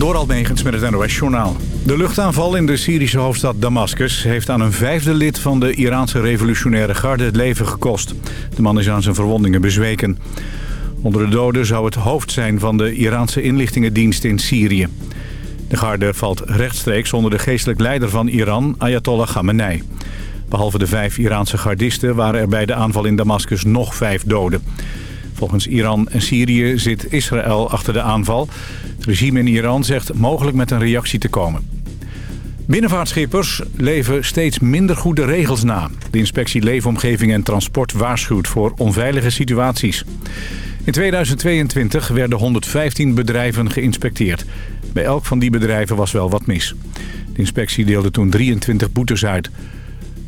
Door Almegens met het NOS-journaal. De luchtaanval in de Syrische hoofdstad Damascus... heeft aan een vijfde lid van de Iraanse revolutionaire garde het leven gekost. De man is aan zijn verwondingen bezweken. Onder de doden zou het hoofd zijn van de Iraanse inlichtingendienst in Syrië. De garde valt rechtstreeks onder de geestelijk leider van Iran, Ayatollah Khamenei. Behalve de vijf Iraanse gardisten waren er bij de aanval in Damascus nog vijf doden. Volgens Iran en Syrië zit Israël achter de aanval. Het regime in Iran zegt mogelijk met een reactie te komen. Binnenvaartschippers leven steeds minder goede regels na. De inspectie Leefomgeving en Transport waarschuwt voor onveilige situaties. In 2022 werden 115 bedrijven geïnspecteerd. Bij elk van die bedrijven was wel wat mis. De inspectie deelde toen 23 boetes uit.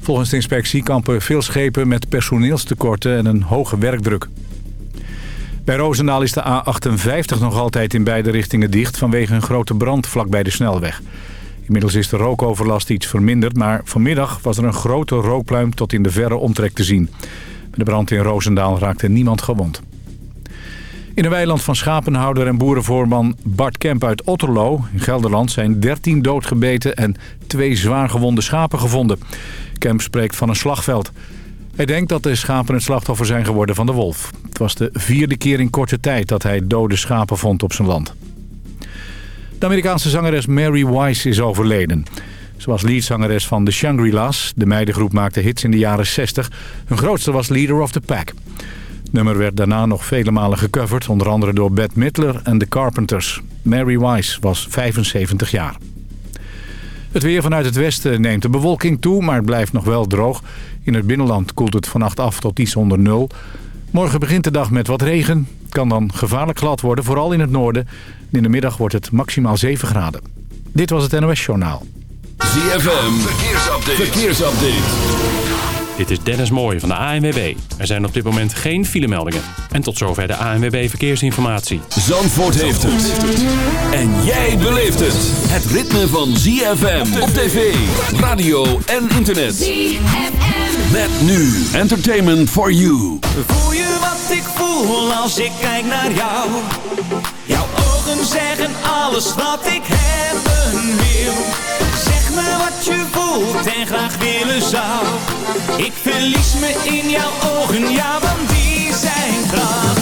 Volgens de inspectie kampen veel schepen met personeelstekorten en een hoge werkdruk. Bij Roosendaal is de A58 nog altijd in beide richtingen dicht... vanwege een grote brand vlakbij de snelweg. Inmiddels is de rookoverlast iets verminderd... maar vanmiddag was er een grote rookpluim tot in de verre omtrek te zien. De brand in Roosendaal raakte niemand gewond. In een weiland van schapenhouder en boerenvoorman Bart Kemp uit Otterlo in Gelderland zijn 13 doodgebeten en twee zwaargewonde schapen gevonden. Kemp spreekt van een slagveld. Hij denkt dat de schapen het slachtoffer zijn geworden van de wolf. Het was de vierde keer in korte tijd dat hij dode schapen vond op zijn land. De Amerikaanse zangeres Mary Wise is overleden. Ze was leadzangeres van de Shangri-La's. De meidengroep maakte hits in de jaren 60. Hun grootste was Leader of the Pack. Het nummer werd daarna nog vele malen gecoverd. Onder andere door Bette Midler en The Carpenters. Mary Wise was 75 jaar. Het weer vanuit het westen neemt de bewolking toe, maar het blijft nog wel droog. In het binnenland koelt het vannacht af tot iets onder nul. Morgen begint de dag met wat regen. Het kan dan gevaarlijk glad worden, vooral in het noorden. In de middag wordt het maximaal 7 graden. Dit was het NOS Journaal. ZFM, verkeersupdate. verkeersupdate. Dit is Dennis Mooij van de ANWB. Er zijn op dit moment geen filemeldingen. En tot zover de ANWB Verkeersinformatie. Zandvoort heeft het. En jij beleeft het. Het ritme van ZFM op tv, radio en internet. ZFM. Met nu Entertainment for You. Voel je wat ik voel als ik kijk naar jou? Jouw ogen zeggen alles wat ik hebben wil. Zeg me wat je voelt en graag willen zou. Ik verlies me in jouw ogen, ja, want die zijn prachtig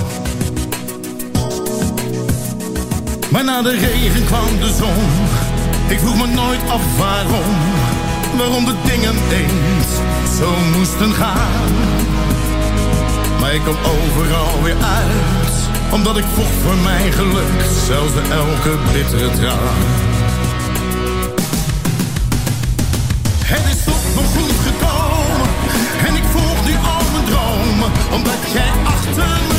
Maar na de regen kwam de zon. Ik vroeg me nooit af waarom. Waarom de dingen eens zo moesten gaan. Maar ik kwam overal weer uit. Omdat ik vocht voor mijn geluk. Zelfs bij elke bittere traan. Het is toch nog goed gekomen. En ik volg nu al mijn dromen. Omdat jij achter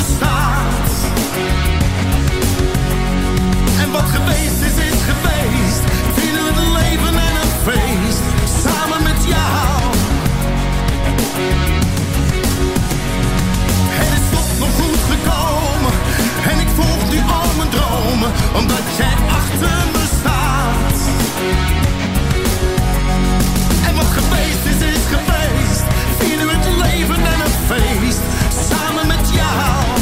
Geweest is, is geweest. Vieren het leven en een feest. Samen met jou. Het is toch nog goed gekomen. En ik volg nu al mijn dromen. Omdat jij achter me staat. En wat geweest is, is geweest. Vieren het leven en een feest. Samen met jou.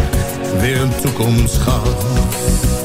weer een toekomst gaf.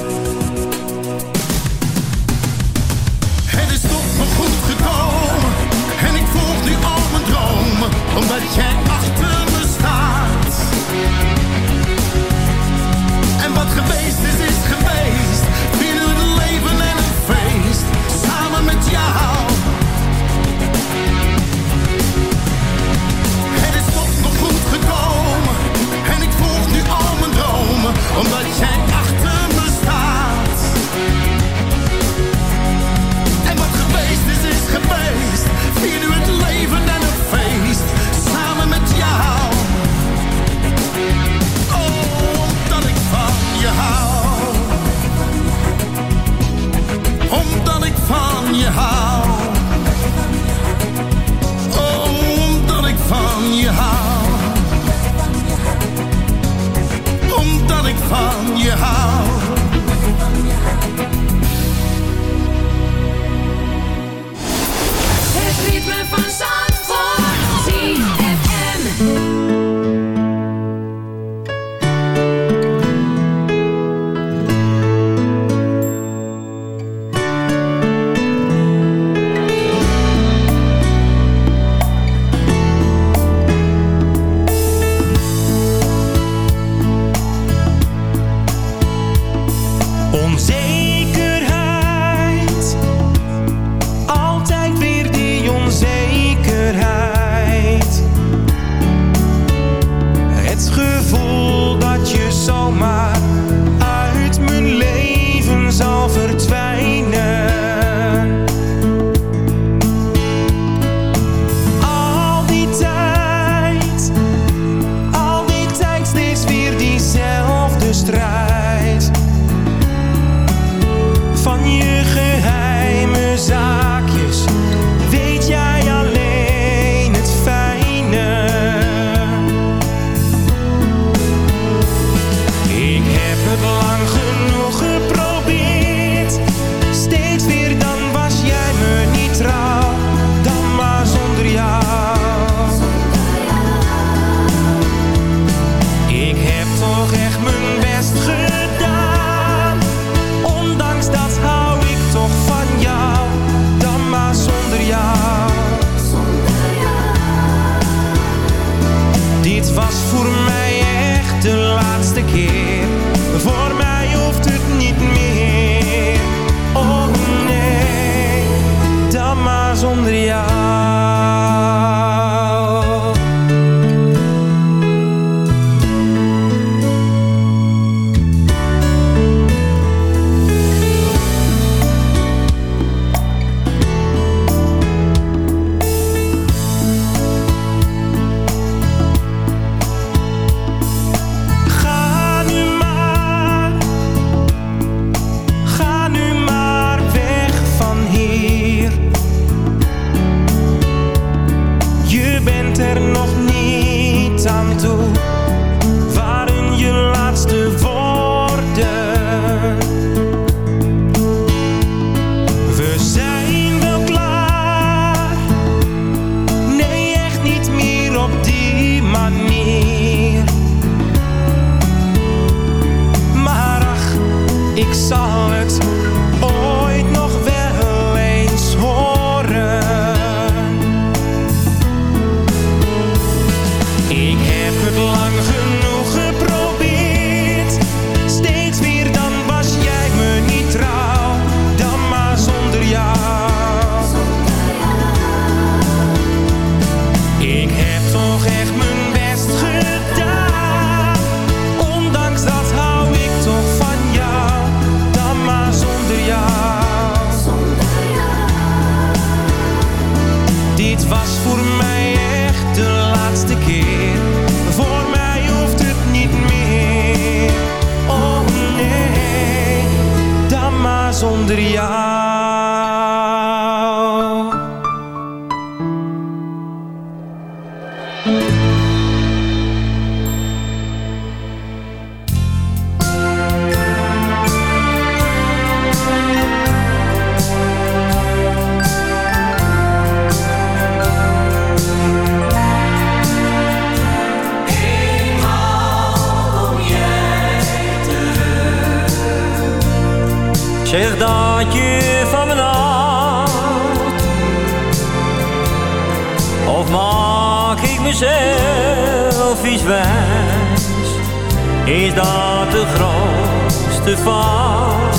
De grootste fout.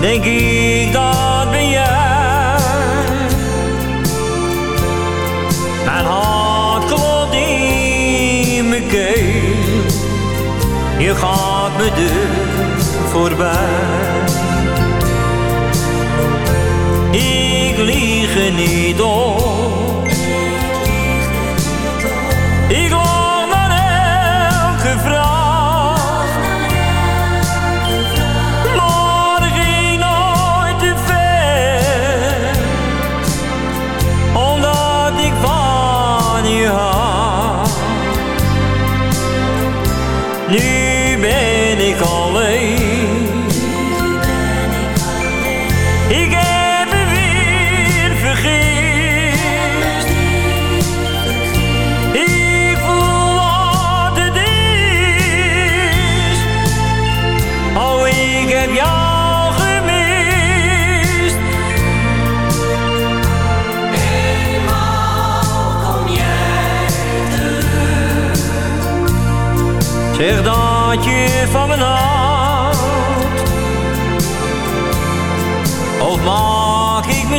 Denk ik dat ben jij Mijn hart klopt in mijn keel. Je gaat me deur voorbij lieg er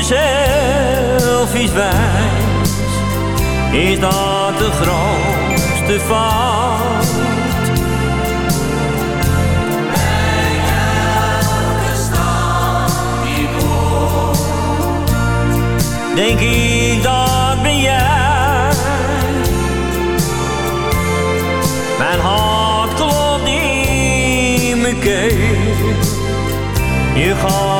mezelf iets wijs. Is dat de grootste fout? Denk ik dat ben jij? Mijn hart klopt in mijn keel. Je gaat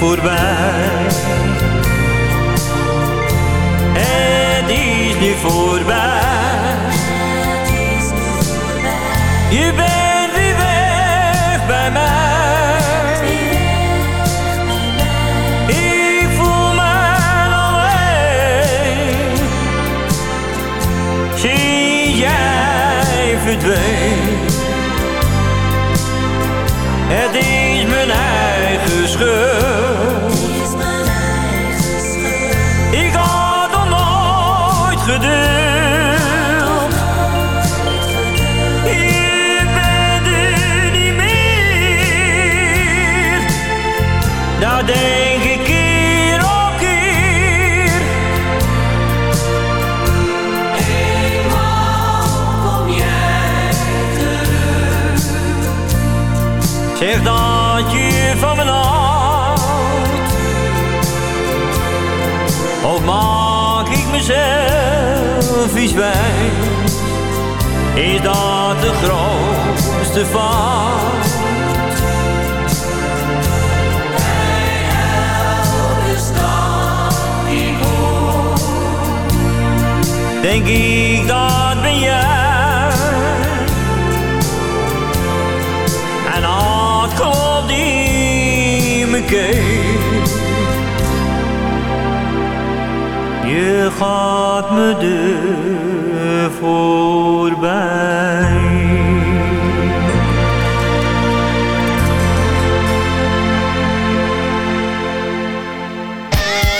voorbij. Het is nu voorbij mezelf iets wijs Is dat de grootste fout? Denk ik dat ben jij Je gaat me de voorbij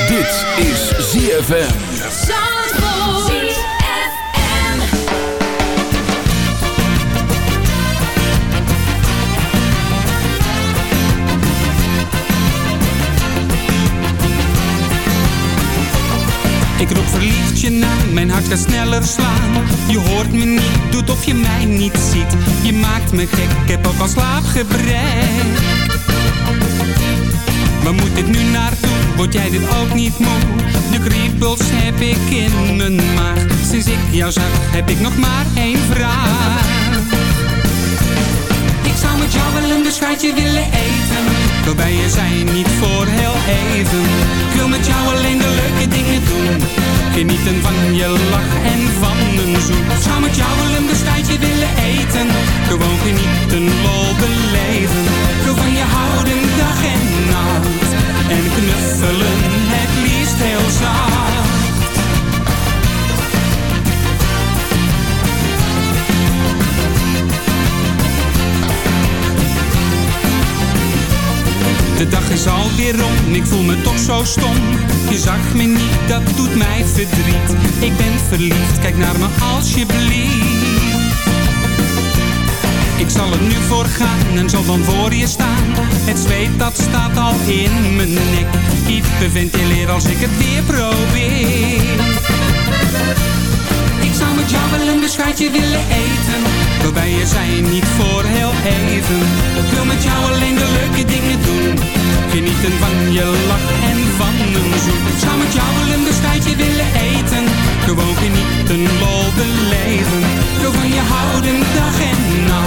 Dit is ZFM. Ik roep verliefd je naam Mijn hart gaat sneller slaan. Je hoort me niet, doet of je mij niet ziet. Je maakt me gek, ik heb ook al slaapgebrek. Waar moet ik nu naartoe? Word jij dit ook niet moe? De kriebels heb ik in mijn maag. Sinds ik jou zag, heb ik nog maar één vraag. Ik zou met jou wel een beschuitje willen eten. Waarbij je zijn, niet voor heel even. Ik wil met jou alleen de leuke dingen doen. Genieten van je lach en van een zoen. Zou met jou wel een beschuitje willen eten. Gewoon genieten, lol beleven. Ik wil van je houden dag en nacht. En knuffelen, het liefst heel zacht. De dag is alweer rond, ik voel me toch zo stom. Je zag me niet, dat doet mij verdriet. Ik ben verliefd, kijk naar me alsjeblieft. Ik zal er nu voor gaan en zal dan voor je staan. Het zweet dat staat al in mijn nek. Hyperventileer als ik het weer probeer. Willen eten Waarbij je zijn niet voor heel even. Ik wil met jou alleen de leuke dingen doen. Genieten van je lach en van een zoen Ik zou met jou wel een beschuitje willen eten. Gewoon genieten, lol beleven Ik van je houden dag en nacht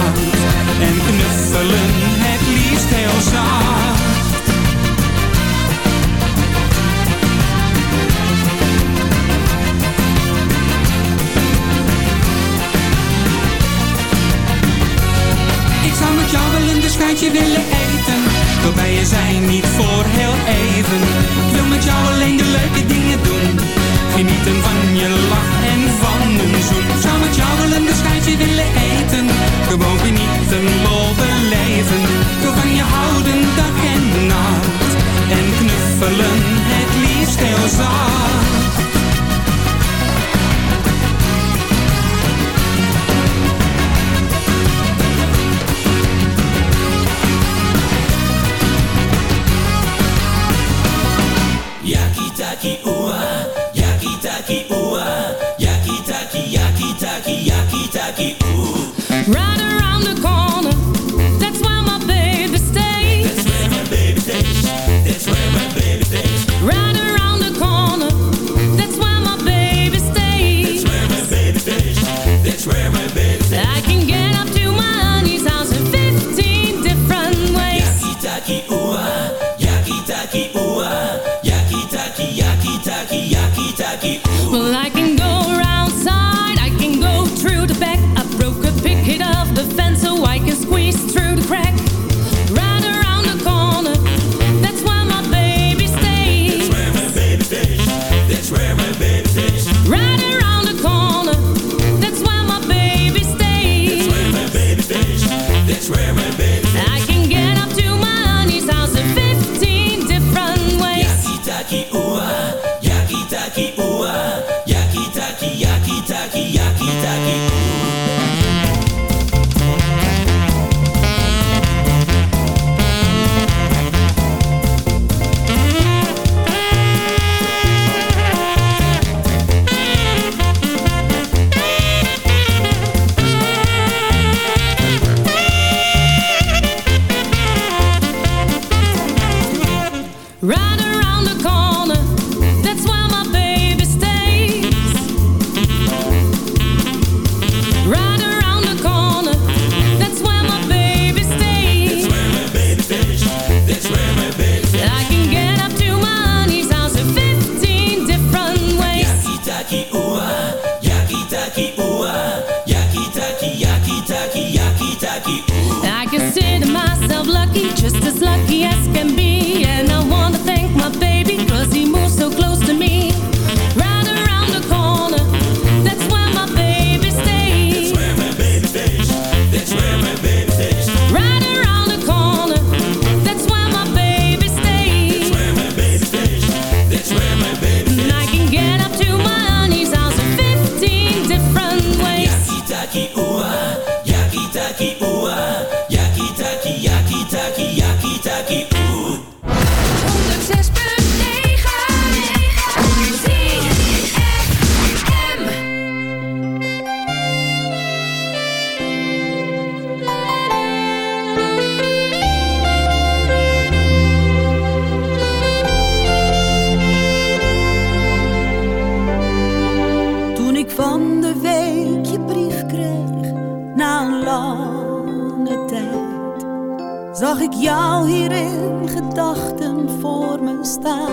zag ik jou hier in gedachten voor me staan.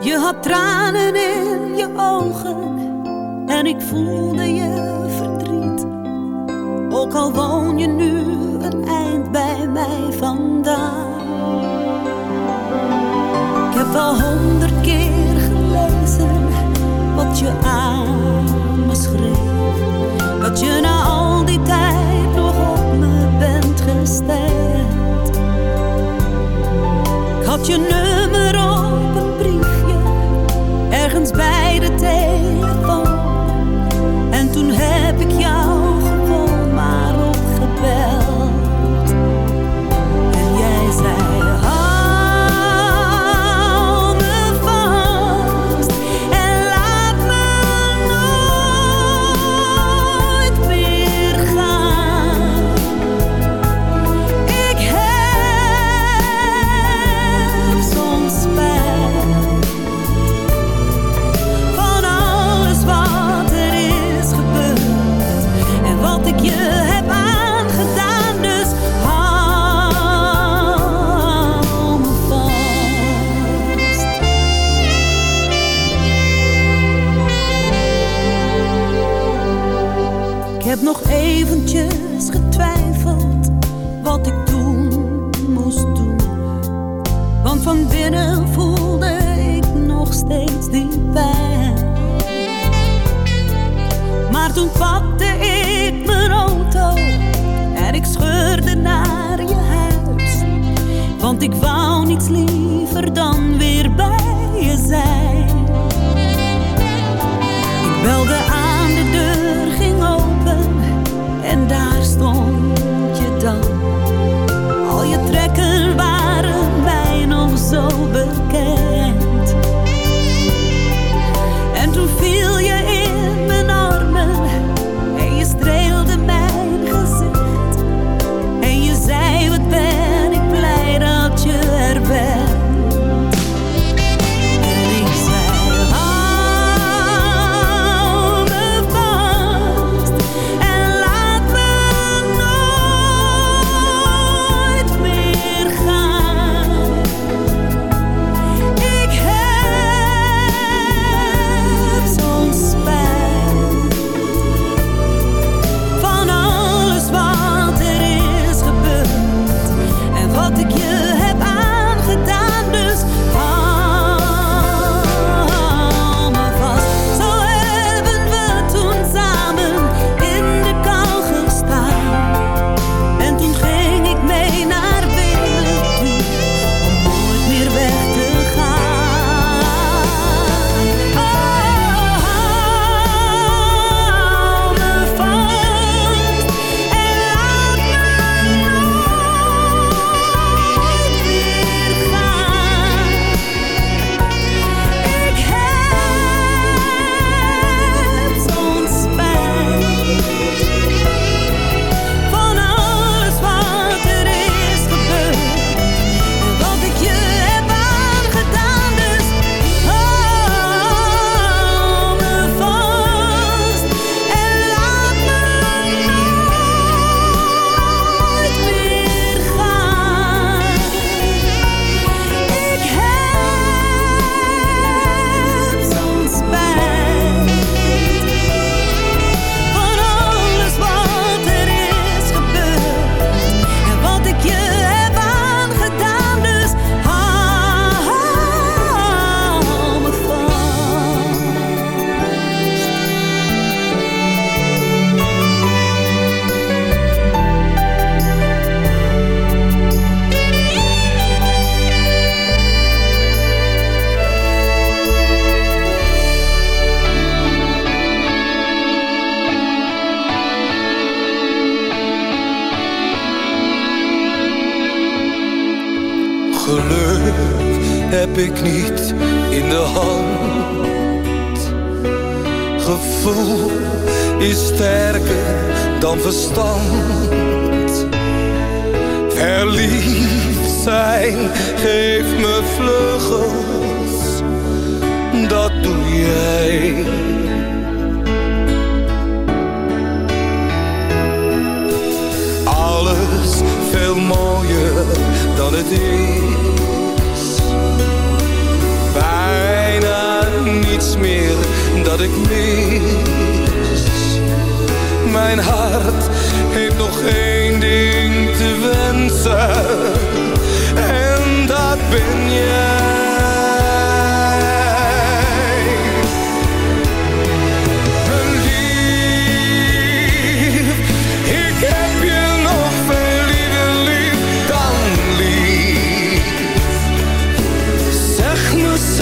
Je had tranen in je ogen en ik voelde je verdriet. Ook al woon je nu een eind bij mij vandaan. Ik heb al honderd keer gelezen wat je aan me schreef. Dat je na al die tijd ik had je nummer op een briefje, ergens bij de telefoon. En toen heb ik wou niets liever dan.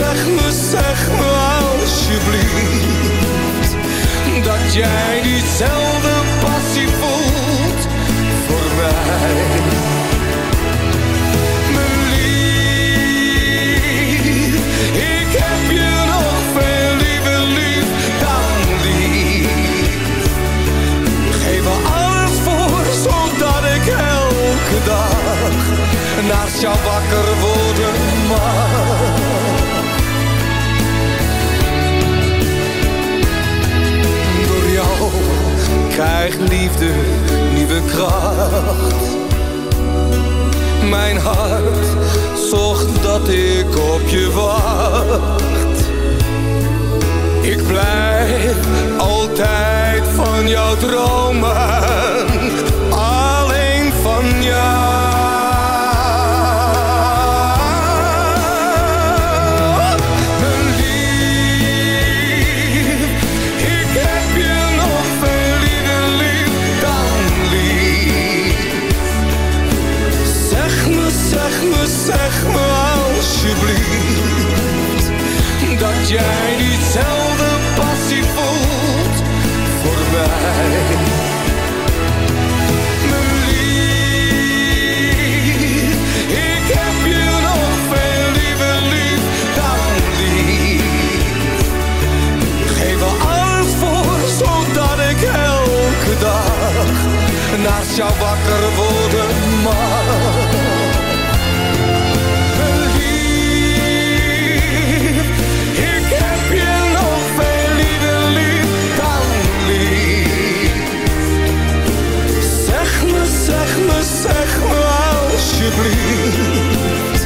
Zeg me, zeg me, me alsjeblieft Dat jij diezelfde passie voelt voor mij. Mijn lief, ik heb je nog veel liever lief dan lief. Geef er alles voor, zodat ik elke dag naast jou wakker worden mag krijgt liefde nieuwe kracht. Mijn hart zocht dat ik op je wacht. Ik blijf altijd van jou dromen, alleen van jou. Jij diezelfde passie voelt voor mij. Mijn lief, ik heb je nog veel liever lief dan lief. Geef er alles voor, zodat ik elke dag naast jou wakker worden mag. Zeg me, me alsjeblieft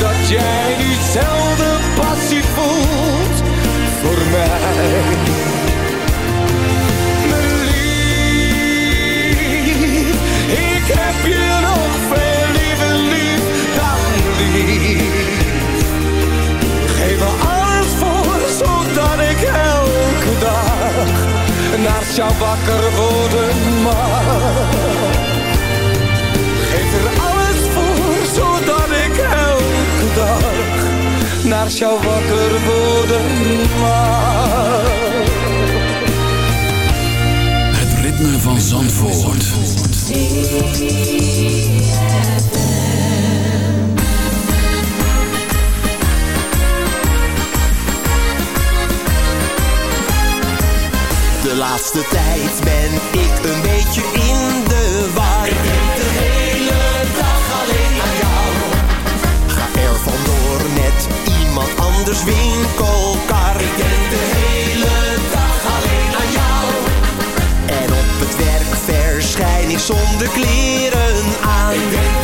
dat jij diezelfde passie voelt voor mij. Mijn lief, ik heb je nog veel liever lief dan lief. Geef er alles voor, zodat ik elke dag naast jou wakker worden mag. Wakker worden mag. Het ritme van Zandvoort. De laatste tijd ben ik een beetje anders winkelkar. Ik denk de hele dag alleen aan jou. En op het werk verschijn ik zonder kleren aan.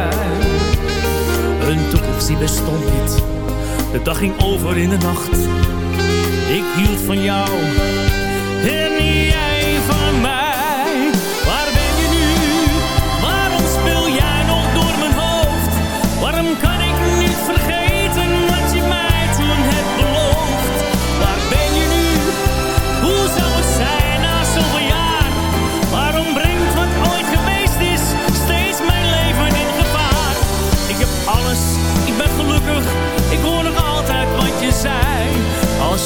Een toekomst bestond niet. De dag ging over in de nacht. Ik hield van jou en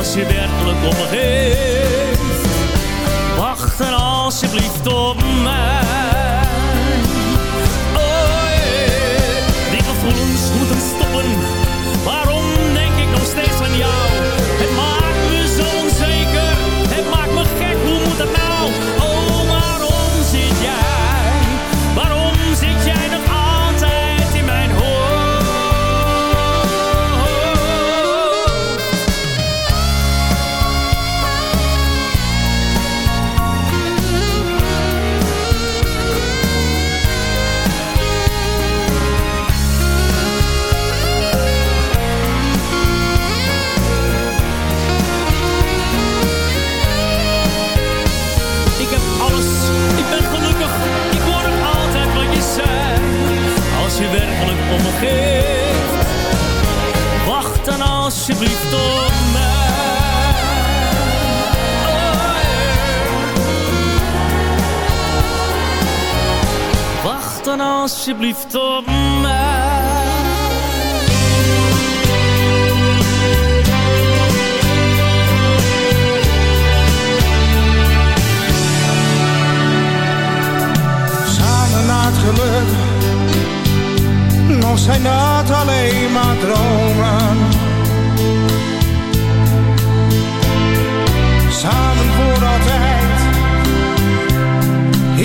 Als je werkelijk om me geeft, wacht dan alsjeblieft op mij. Alsjeblieft op mij. Oh. Wacht dan alsjeblieft op mij. Samen naar het geluk, nog zijn dat alleen maar dromen.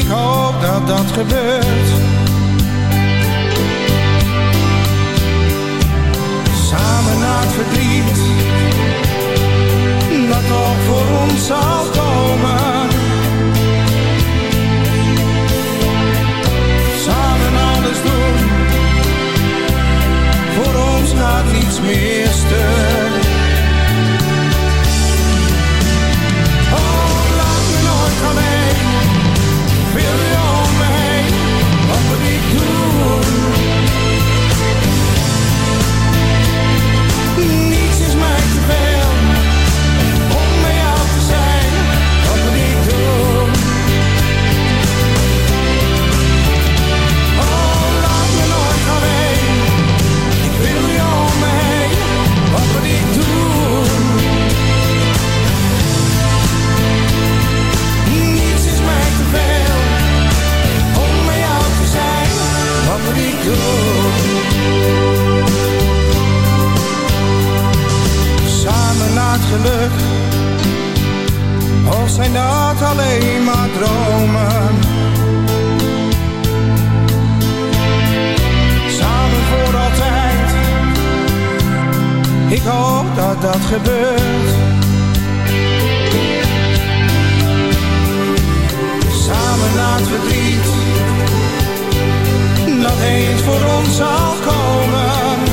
Ik hoop dat dat gebeurt. Samen naar het verdriet, dat nog voor ons zal komen. samen alles doen. Voor ons gaat niets meer. Als? Of zijn dat alleen maar dromen? Samen voor altijd, ik hoop dat dat gebeurt. Samen naar het verdriet, dat eens voor ons zal komen.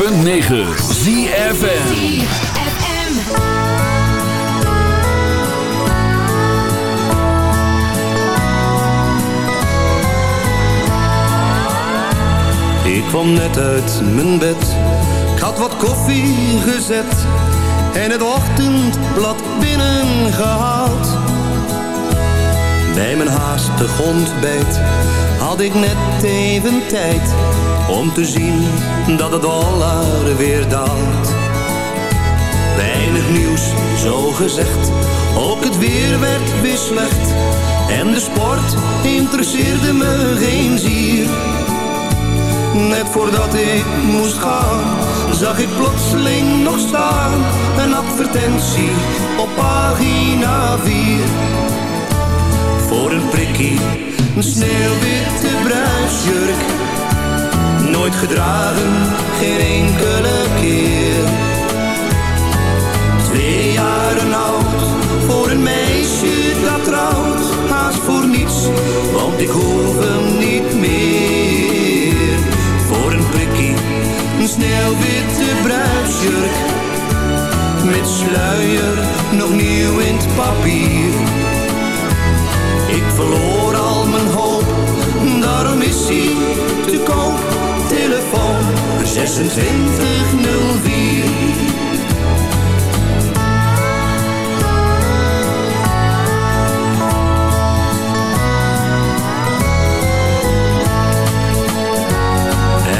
106.9 ZFM. Ik kwam net uit mijn bed, ik had wat koffie gezet en het ochtendblad binnengehaald. Bij mijn haastig ontbijt had ik net even tijd om te zien dat het dollar weer daalt. Weinig nieuws, zo gezegd, ook het weer werd weer slecht en de sport interesseerde me geen zier. Net voordat ik moest gaan, zag ik plotseling nog staan. Een advertentie op pagina 4. Voor een prikkie, een sneeuwwitte bruidsjurk. Nooit gedragen, geen enkele keer. Twee jaren oud, voor een meisje dat trouwt. Haast voor niets, want ik hoef hem niet meer voor een prikkie. Een sneeuwwitte bruidsjurk. Met sluier, nog nieuw in het papier. Ik verloor al mijn hoop, daarom is hij te koop. Telefoon 2604.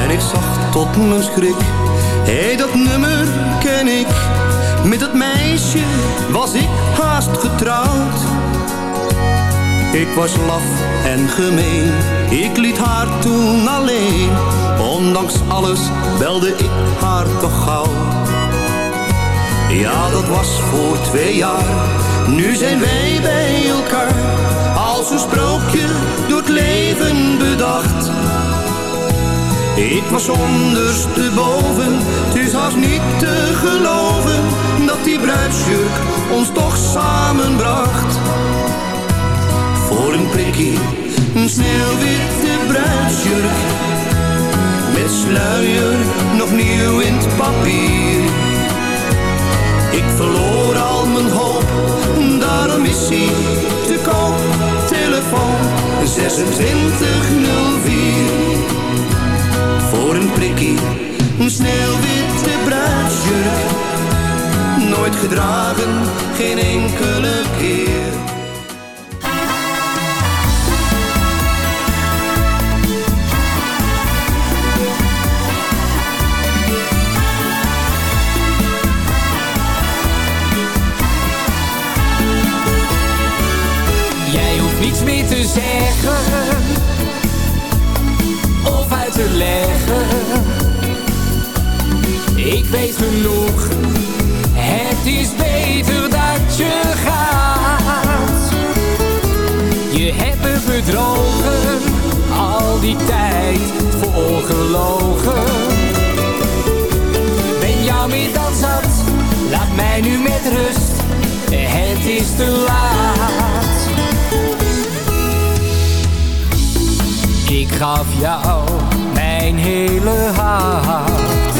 En ik zag tot mijn schrik, hé hey, dat nummer ken ik. Met dat meisje was ik haast getrouwd. Ik was laf en gemeen, ik liet haar toen alleen. Ondanks alles belde ik haar toch gauw. Ja, dat was voor twee jaar, nu zijn wij bij elkaar. Als een sprookje door het leven bedacht. Ik was ondersteboven, het is haast niet te geloven dat die bruidsjurk ons toch samenbracht. Voor een prikkie, een sneeuwwitte bruidsjurk, met sluier nog nieuw in het papier. Ik verloor al mijn hoop, daarom is hij te koop. Telefoon 2604 voor een prikkie, een sneeuwwitte bruidsjurk. Nooit gedragen, geen enkele keer. zeggen of uit te leggen. Ik weet genoeg, het is beter dat je gaat. Je hebt me bedrogen, al die tijd voor ongelogen. Ben jou meer dan zat, laat mij nu met rust, het is te laat. Gaf jou mijn hele hart.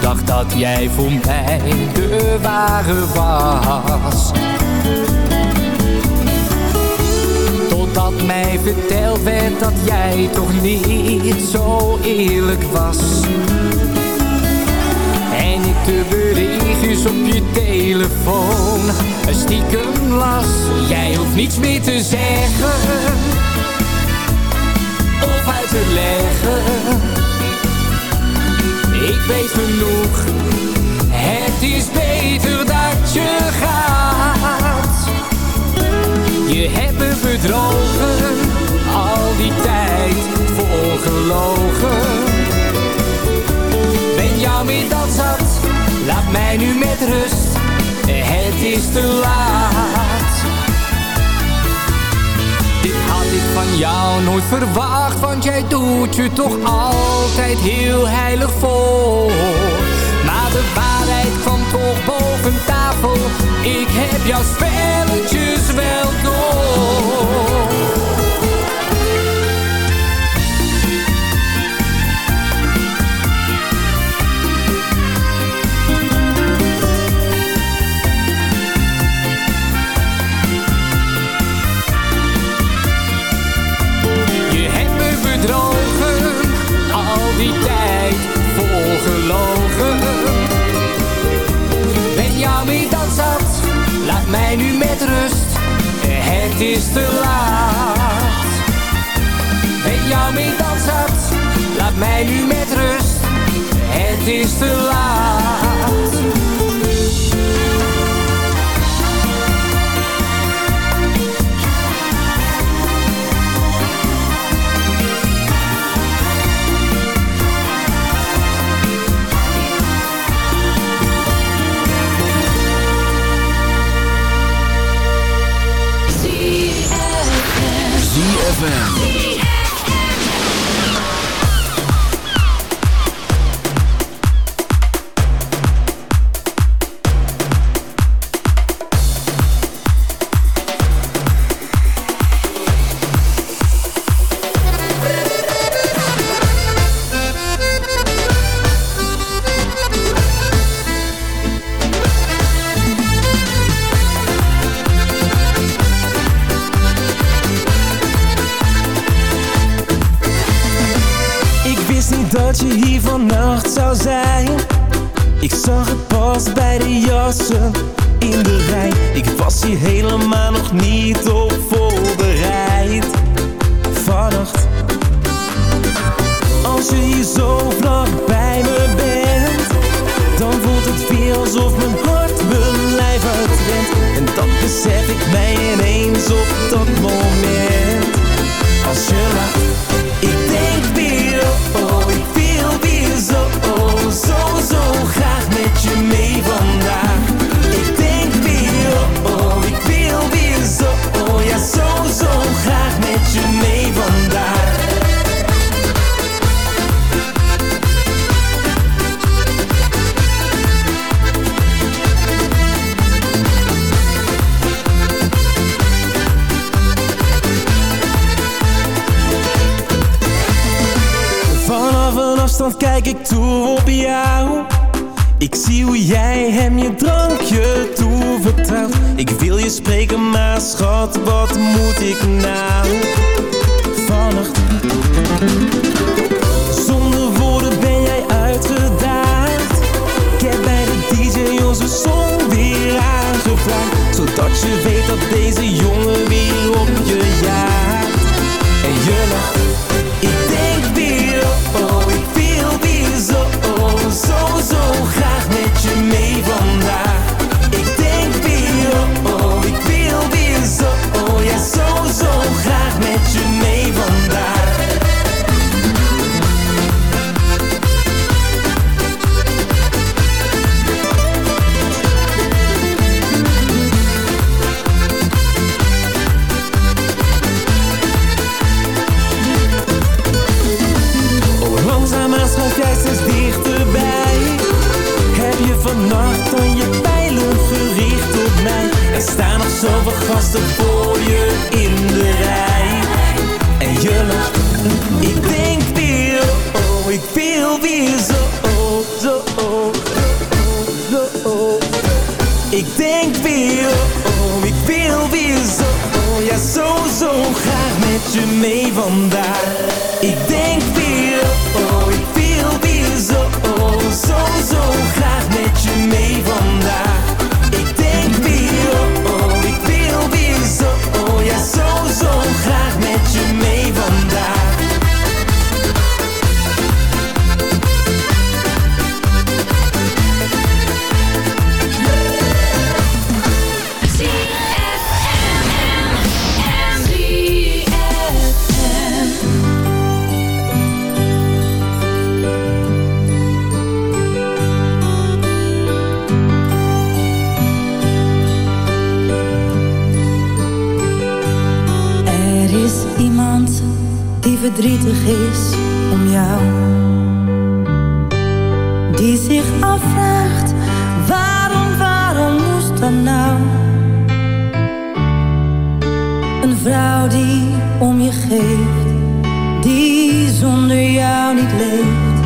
Dacht dat jij voor mij de ware was. Totdat mij verteld werd dat jij toch niet zo eerlijk was. De berichtjes op je telefoon stiekem las. Jij hoeft niets meer te zeggen of uit te leggen. Ik weet genoeg, het is beter dat je gaat. Is te laat. Dit had ik van jou nooit verwacht, want jij doet je toch altijd heel heilig voor. Maar de waarheid kwam toch boven tafel, ik heb jouw spelletjes wel door. Volgelogen. Ben jou meer dan zat, laat mij nu met rust, het is te laat. Ben jou meer dan zat, laat mij nu met rust, het is te laat. ZFM. Vannacht zou zijn. Ik zag het pas bij de jassen in de rij. Ik was hier helemaal nog niet op voorbereid. Vannacht, als je hier zo vlak bij me bent, dan voelt het weer alsof mijn hart mijn lijf uitrent. En dat besef ik mij ineens op dat moment. Als je lacht, ik denk weer, oh, je mee vandaag. Ik denk weer, oh, oh, ik wil weer zo, oh, ja, zo, zo graag met je mee vandaag. Vanaf een afstand kijk ik toe op jou. Ik zie hoe jij hem je drankje toevertrouwt. Ik wil je spreken, maar schat, wat moet ik nou? Vannacht. Zonder woorden ben jij uitgedaagd. Ik heb bij de DJ onze song weer aangevraagd. Zodat je weet dat deze jongen weer op je jaagt. En je lacht. Leeft.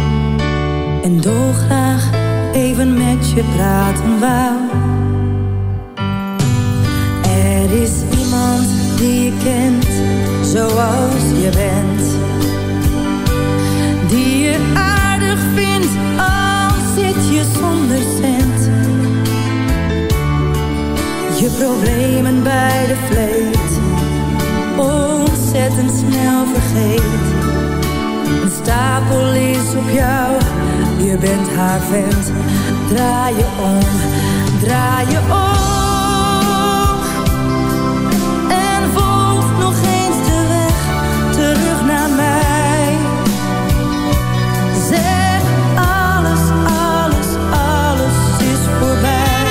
En dolgraag even met je praten wou. Er is iemand die je kent, zoals je bent. Die je aardig vindt, al zit je zonder cent. Je problemen bij de vleet, ontzettend snel vergeet. Stapel is op jou, je bent haar vent. Draai je om, draai je om. En volg nog eens de weg terug naar mij. Zeg alles, alles, alles is voorbij.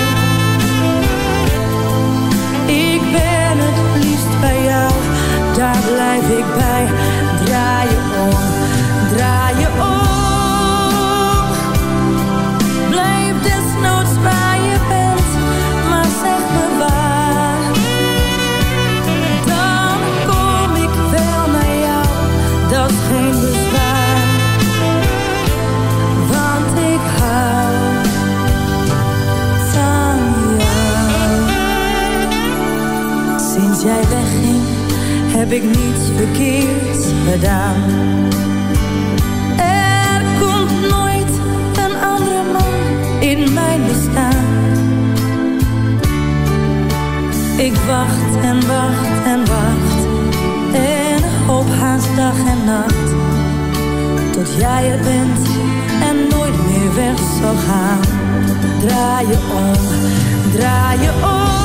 Ik ben het liefst bij jou, daar blijf ik bij. Draai je om, heb ik niets verkeerds gedaan. Er komt nooit een andere man in mijn bestaan. Ik wacht en wacht en wacht en hoop haast dag en nacht. Tot jij er bent en nooit meer weg zal gaan. Draai je om, draai je om.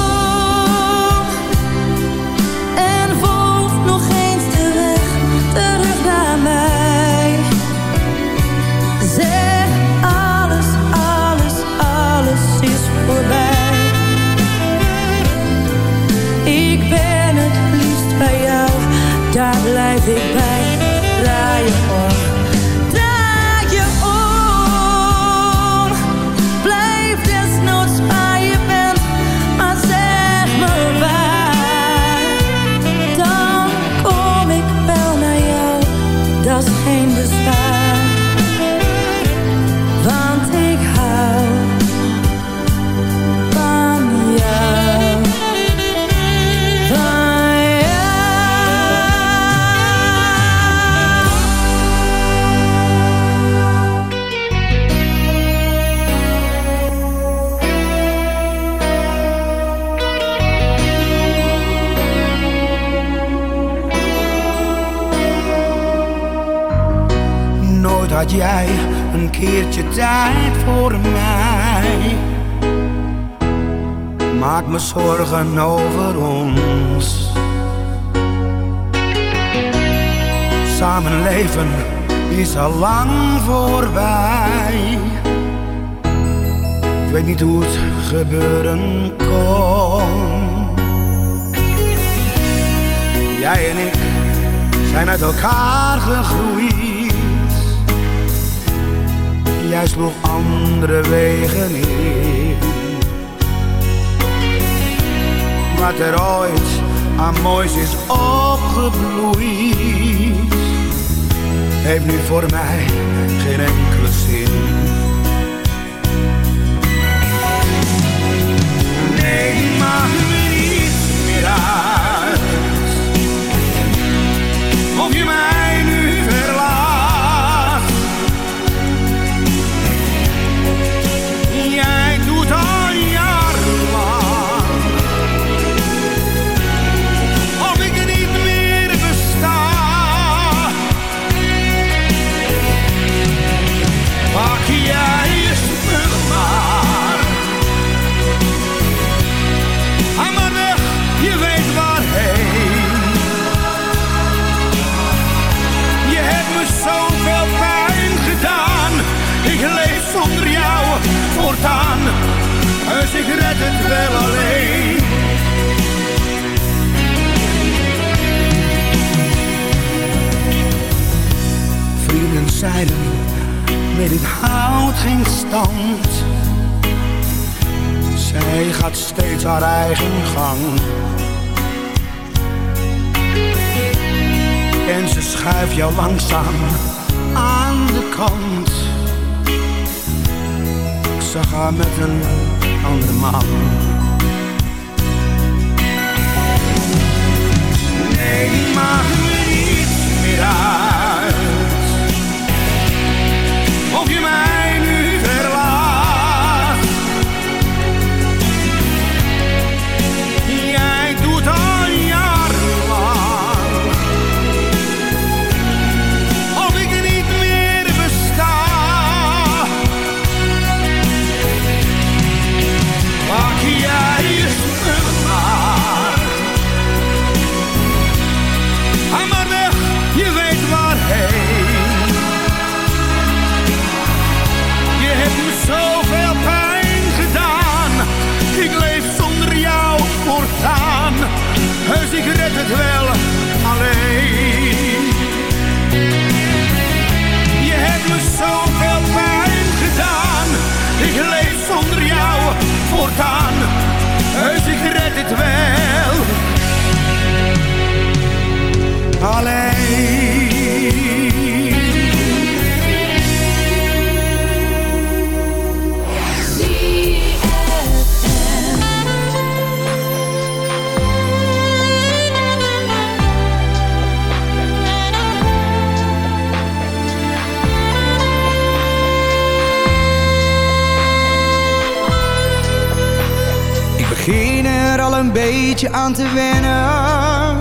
Aan te wennen.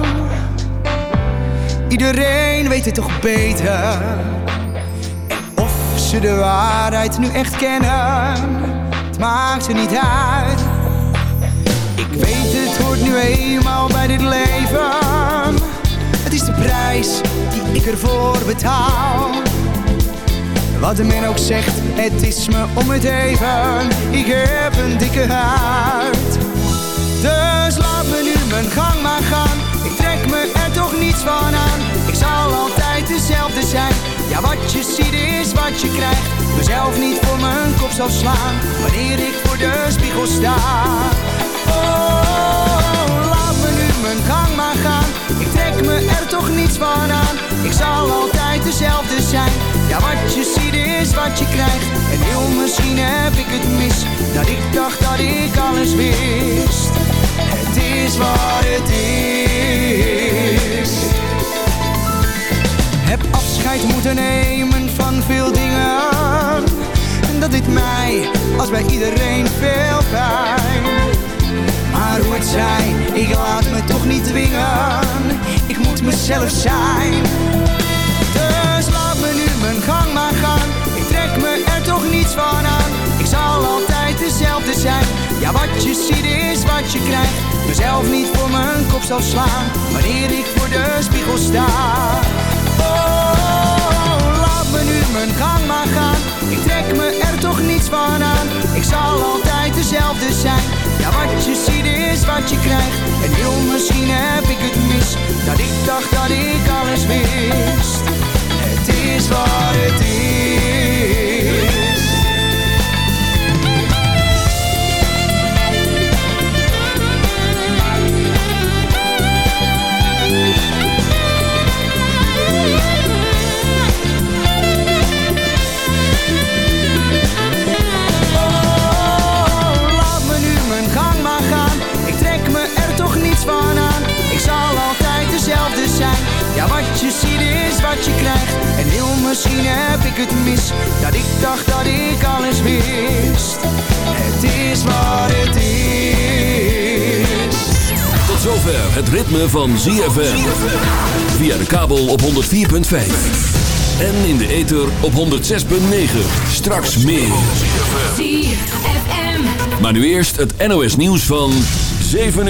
Iedereen weet het toch beter. En of ze de waarheid nu echt kennen, het maakt er niet uit. Ik weet het hoort nu eenmaal bij dit leven. Het is de prijs die ik ervoor betaal. Wat de men ook zegt, het is me om het even. Ik heb een dikke huid. Mijn gang maar gaan. Ik trek me er toch niets van aan. Ik zal altijd dezelfde zijn. Ja, wat je ziet is wat je krijgt. Mezelf niet voor mijn kop zal slaan. Wanneer ik voor de spiegel sta. Oh, laat me nu mijn gang maar gaan. Ik trek me er toch niets van aan. Ik zal altijd dezelfde zijn. Ja, wat je ziet is als bij iedereen, veel pijn. Maar hoe het zij, ik laat me toch niet dwingen. Ik moet mezelf zijn. Dus laat me nu mijn gang maar gaan. Ik trek me er toch niets van aan. Ik zal altijd dezelfde zijn. Ja, wat je ziet is wat je krijgt. Mezelf niet voor mijn kop zal slaan. Wanneer ik voor de spiegel sta. Oh, nu mijn gang maar gaan. Ik trek me er toch niets van aan. Ik zal altijd dezelfde zijn. Ja, wat je ziet is wat je krijgt. En heel misschien heb ik het mis. Dat ik dacht dat ik alles wist. Het is wat het is. Wat je krijgt. En heel misschien heb ik het mis, dat ik dacht dat ik alles wist. Het is wat het is. Tot zover het ritme van ZFM. Via de kabel op 104.5. En in de ether op 106.9. Straks meer. ZFM. Maar nu eerst het NOS nieuws van 7